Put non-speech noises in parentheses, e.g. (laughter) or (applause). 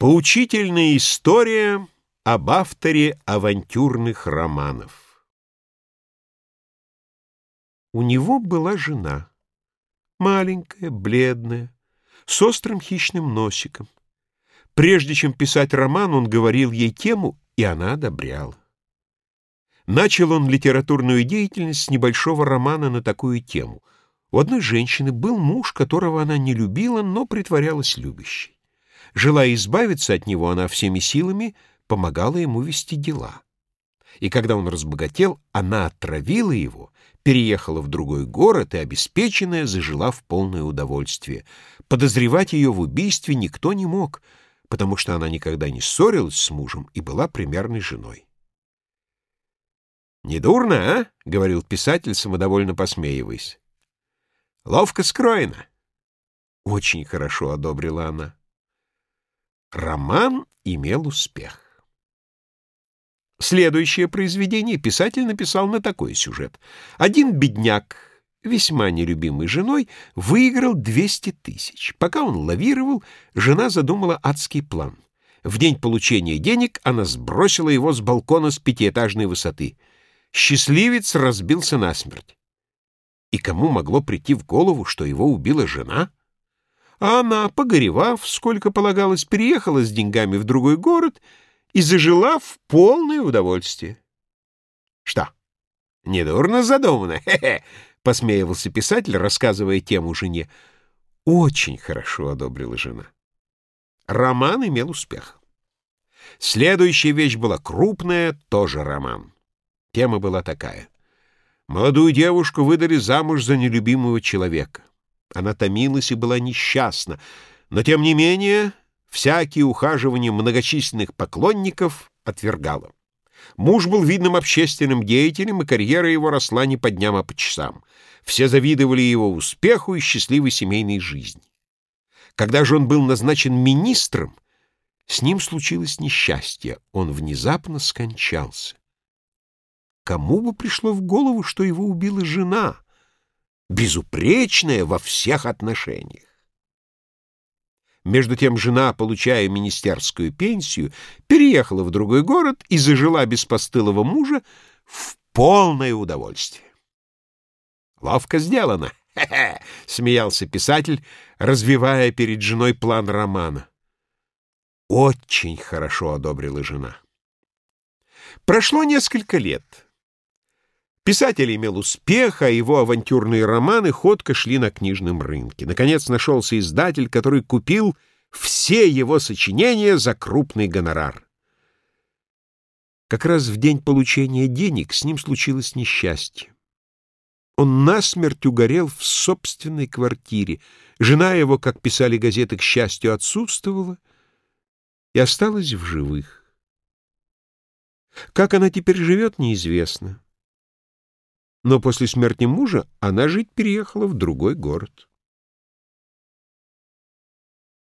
Поучительная история об авторе авантюрных романов. У него была жена, маленькая, бледная, с острым хищным носиком. Прежде чем писать роман, он говорил ей тему, и она одобряла. Начал он литературную деятельность с небольшого романа на такую тему. У одной женщины был муж, которого она не любила, но притворялась любящей. Желая избавиться от него, она всеми силами помогала ему вести дела. И когда он разбогател, она отравила его, переехала в другой город и, обеспеченная, зажила в полное удовольствие. Подозревать ее в убийстве никто не мог, потому что она никогда не ссорилась с мужем и была примерной женой. «Недурно, а?» — говорил писатель, самодовольно посмеиваясь. «Ловко скроено». «Очень хорошо», — одобрила она. Роман имел успех. Следующее произведение писатель написал на такой сюжет. Один бедняк, весьма нелюбимый женой, выиграл 200 тысяч. Пока он лавировал, жена задумала адский план. В день получения денег она сбросила его с балкона с пятиэтажной высоты. Счастливец разбился насмерть. И кому могло прийти в голову, что его убила жена? А она, погоревав, сколько полагалось, переехала с деньгами в другой город и зажила в полное удовольствие. Что, недурно задумано? Хе-хе, посмеивался писатель, рассказывая тему жене. Очень хорошо одобрила жена. Роман имел успех. Следующая вещь была крупная, тоже роман. Тема была такая. Молодую девушку выдали замуж за нелюбимого человека. Она томилась и была несчастна, но, тем не менее, всякие ухаживания многочисленных поклонников отвергала. Муж был видным общественным деятелем, и карьера его росла не по дням, а по часам. Все завидовали его успеху и счастливой семейной жизни. Когда же он был назначен министром, с ним случилось несчастье, он внезапно скончался. Кому бы пришло в голову, что его убила жена — безупречная во всех отношениях. Между тем жена, получая министерскую пенсию, переехала в другой город и зажила без постылого мужа в полное удовольствие. «Ловко сделано!» (laughs) — смеялся писатель, развивая перед женой план романа. Очень хорошо одобрила жена. Прошло несколько лет. Писатель имел успех, а его авантюрные романы ходко шли на книжном рынке. Наконец нашелся издатель, который купил все его сочинения за крупный гонорар. Как раз в день получения денег с ним случилось несчастье. Он насмерть угорел в собственной квартире. Жена его, как писали газеты, к счастью, отсутствовала и осталась в живых. Как она теперь живет, неизвестно но после смерти мужа она жить переехала в другой город.